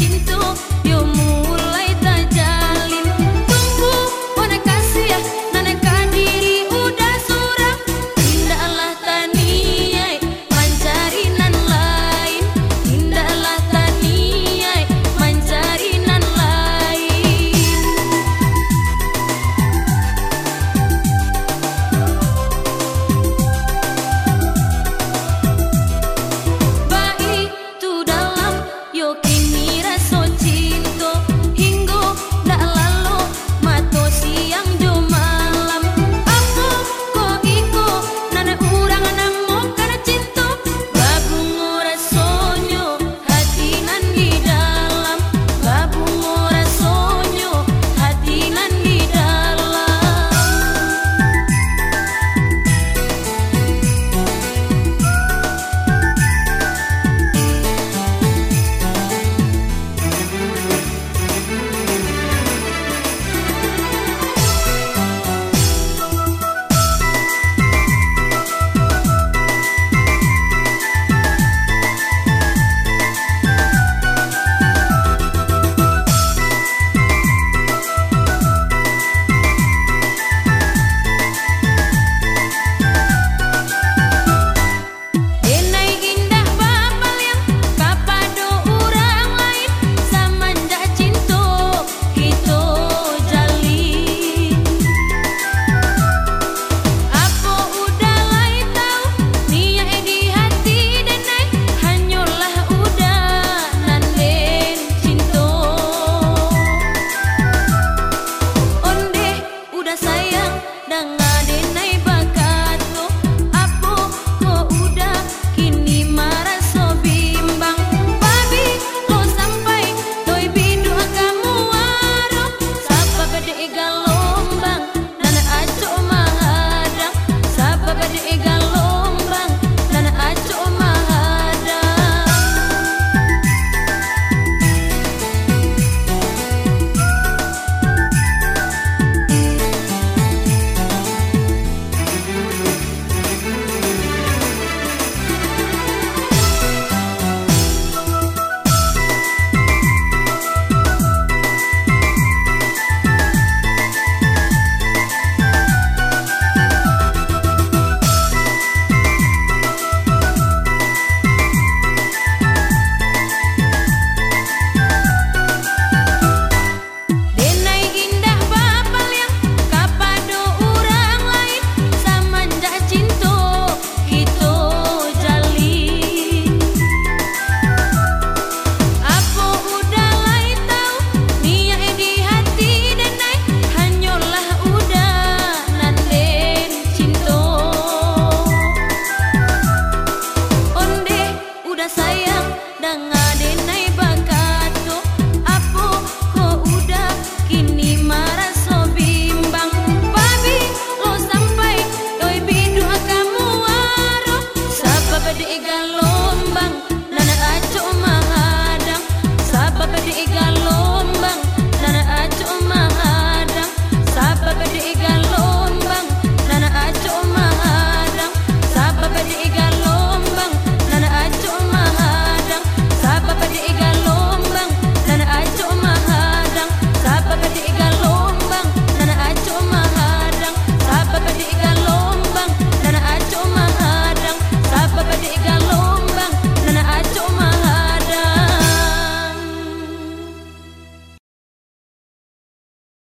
cinta 能爱